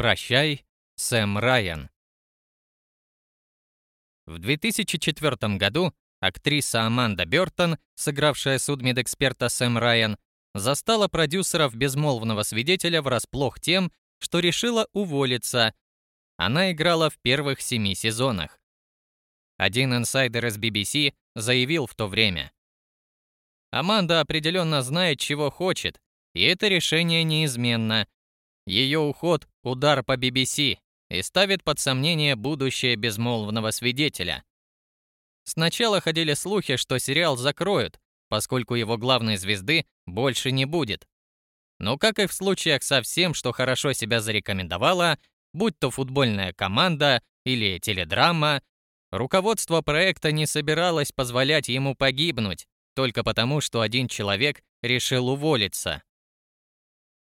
Прощай, Сэм Райан. В 2004 году актриса Аманда Бёртон, сыгравшая судмедэксперта Сэм Райан, застала продюсеров «Безмолвного свидетеля» врасплох тем, что решила уволиться. Она играла в первых семи сезонах. Один инсайдер из BBC заявил в то время. Аманда определенно знает, чего хочет, и это решение неизменно. Ее уход – удар по BBC и ставит под сомнение будущее безмолвного свидетеля. Сначала ходили слухи, что сериал закроют, поскольку его главной звезды больше не будет. Но как и в случаях со всем, что хорошо себя зарекомендовало, будь то футбольная команда или теледрама, руководство проекта не собиралось позволять ему погибнуть, только потому, что один человек решил уволиться.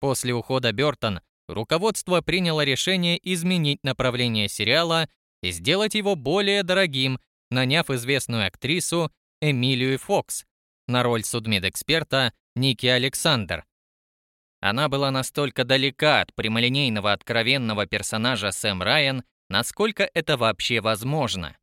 После ухода Бёртон руководство приняло решение изменить направление сериала и сделать его более дорогим, наняв известную актрису Эмилию Фокс на роль судмедэксперта Ники Александр. Она была настолько далека от прямолинейного откровенного персонажа Сэм Райан, насколько это вообще возможно.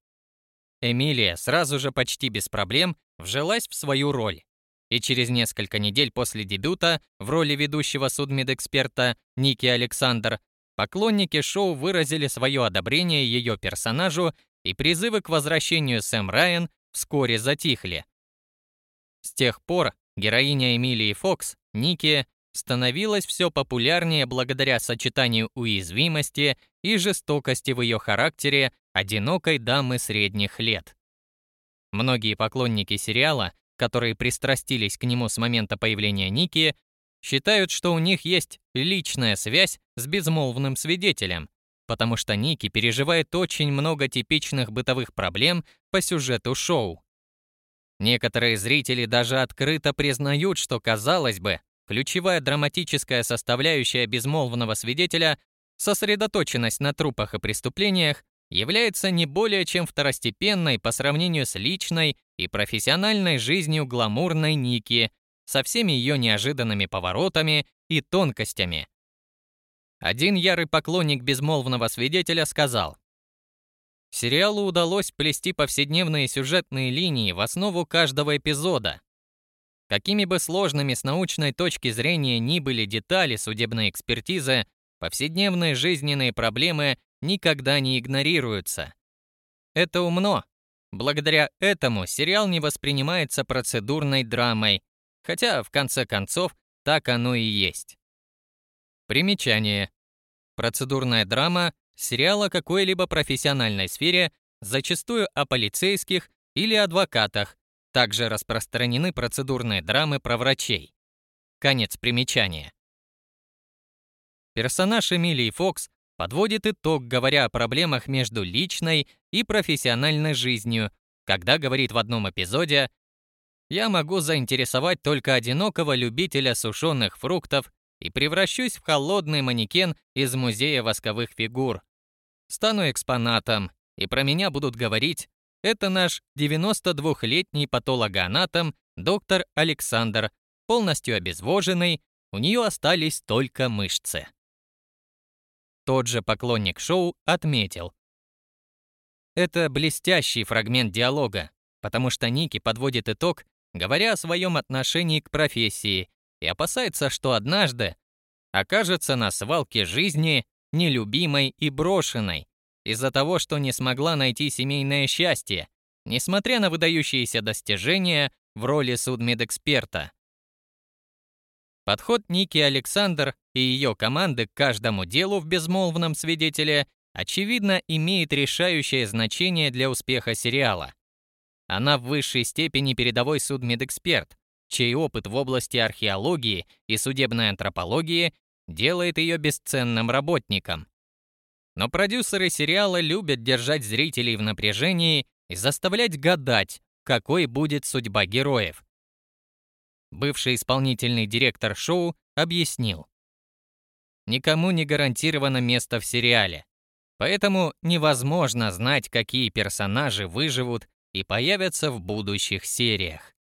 Эмилия сразу же почти без проблем вжилась в свою роль. И через несколько недель после дебюта в роли ведущего судмедэксперта Ники Александр поклонники шоу выразили свое одобрение ее персонажу и призывы к возвращению Сэм Райан вскоре затихли. С тех пор героиня Эмилии Фокс, Ники, становилась все популярнее благодаря сочетанию уязвимости и жестокости в ее характере одинокой дамы средних лет. Многие поклонники сериала, которые пристрастились к нему с момента появления Ники, считают, что у них есть личная связь с безмолвным свидетелем, потому что Ники переживает очень много типичных бытовых проблем по сюжету шоу. Некоторые зрители даже открыто признают, что, казалось бы, ключевая драматическая составляющая безмолвного свидетеля сосредоточенность на трупах и преступлениях является не более чем второстепенной по сравнению с личной и профессиональной жизнью гламурной Ники со всеми ее неожиданными поворотами и тонкостями. Один ярый поклонник безмолвного свидетеля сказал, Сериалу удалось плести повседневные сюжетные линии в основу каждого эпизода. Какими бы сложными с научной точки зрения ни были детали судебной экспертизы, повседневные жизненные проблемы никогда не игнорируются. Это умно. Благодаря этому сериал не воспринимается процедурной драмой, хотя, в конце концов, так оно и есть. Примечание. Процедурная драма – сериал о какой-либо профессиональной сфере, зачастую о полицейских или адвокатах. Также распространены процедурные драмы про врачей. Конец примечания. Персонаж Эмилии Фокс подводит итог, говоря о проблемах между личной и профессиональной жизнью, когда говорит в одном эпизоде «Я могу заинтересовать только одинокого любителя сушеных фруктов и превращусь в холодный манекен из музея восковых фигур. Стану экспонатом, и про меня будут говорить «Это наш 92-летний патологоанатом доктор Александр, полностью обезвоженный, у нее остались только мышцы». Тот же поклонник шоу отметил. Это блестящий фрагмент диалога, потому что Ники подводит итог, говоря о своем отношении к профессии, и опасается, что однажды окажется на свалке жизни нелюбимой и брошенной из-за того, что не смогла найти семейное счастье, несмотря на выдающиеся достижения в роли судмедэксперта. Подход Ники Александр и ее команды к каждому делу в безмолвном свидетеле очевидно имеет решающее значение для успеха сериала. Она в высшей степени передовой судмедэксперт, чей опыт в области археологии и судебной антропологии делает ее бесценным работником. Но продюсеры сериала любят держать зрителей в напряжении и заставлять гадать, какой будет судьба героев бывший исполнительный директор шоу, объяснил. Никому не гарантировано место в сериале, поэтому невозможно знать, какие персонажи выживут и появятся в будущих сериях.